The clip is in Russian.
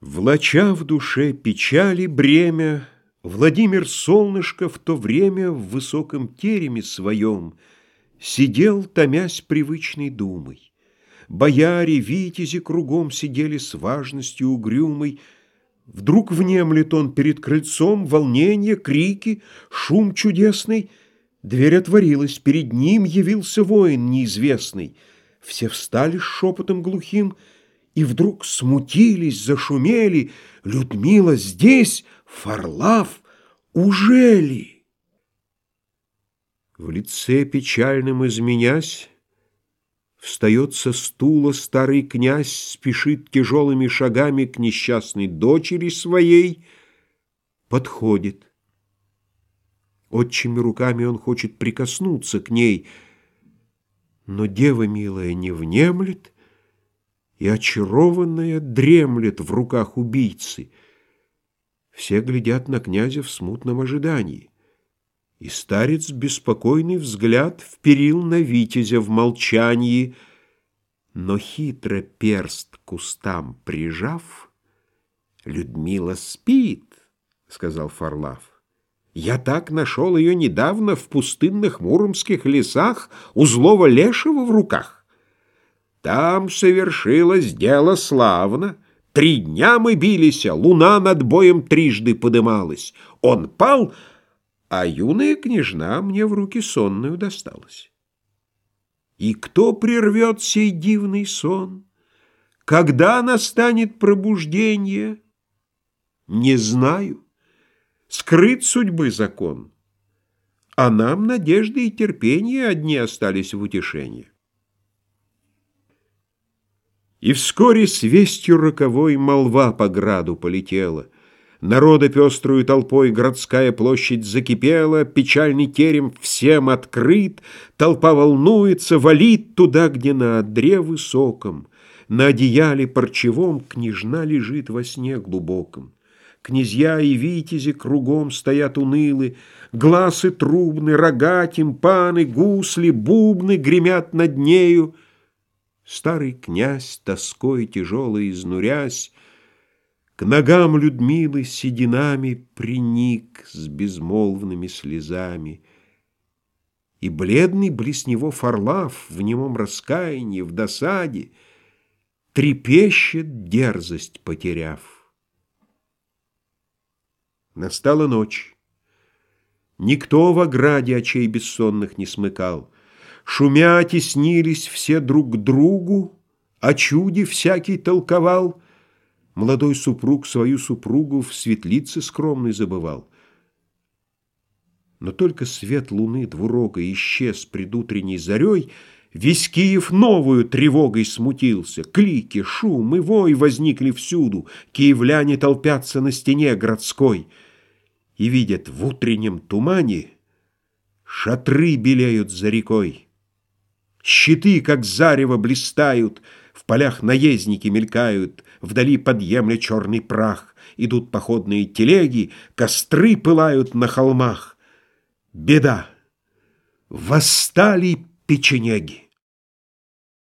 Влача в душе печали бремя, Владимир Солнышко в то время В высоком тереме своем Сидел, томясь привычной думой. Бояре, витязи кругом Сидели с важностью угрюмой. Вдруг внемлет он перед крыльцом Волнение, крики, шум чудесный. Дверь отворилась, перед ним Явился воин неизвестный. Все встали с шепотом глухим — и вдруг смутились, зашумели. Людмила здесь, Фарлав, уже ли? В лице печальным изменясь, Встает со стула старый князь, Спешит тяжелыми шагами К несчастной дочери своей, Подходит. Отчими руками он хочет прикоснуться к ней, Но дева милая не внемлет — и очарованная дремлет в руках убийцы. Все глядят на князя в смутном ожидании. И старец беспокойный взгляд вперил на витязя в молчании, но хитро перст к кустам прижав, «Людмила спит», — сказал Фарлав. «Я так нашел ее недавно в пустынных муромских лесах у злого лешего в руках». Там совершилось дело славно. Три дня мы бились, а луна над боем трижды подымалась. Он пал, а юная княжна мне в руки сонную досталась. И кто прервет сей дивный сон? Когда настанет пробуждение? Не знаю. Скрыт судьбы закон. А нам надежды и терпение одни остались в утешение. И вскоре с вестью роковой молва по граду полетела. Народа пеструю толпой городская площадь закипела, Печальный терем всем открыт, Толпа волнуется, валит туда, где на одре высоком, На одеяле парчевом княжна лежит во сне глубоком. Князья и витязи кругом стоят унылы, Глазы трубны, рога, тимпаны, гусли, бубны Гремят над нею, Старый князь, тоской тяжелой изнурясь, К ногам Людмилы сединами Приник с безмолвными слезами. И бледный близ него Фарлав В немом раскаянии, в досаде, Трепещет дерзость потеряв. Настала ночь. Никто в ограде очей бессонных не смыкал. Шумя теснились все друг к другу, О чуде всякий толковал. Молодой супруг свою супругу В светлице скромной забывал. Но только свет луны двурога исчез предутренней зарей, Весь Киев новую тревогой смутился. Клики, шум и вой возникли всюду. Киевляне толпятся на стене городской И видят в утреннем тумане Шатры белеют за рекой. Щиты, как зарево, блистают, В полях наездники мелькают, Вдали подъемля черный прах, Идут походные телеги, Костры пылают на холмах. Беда! Восстали печенеги!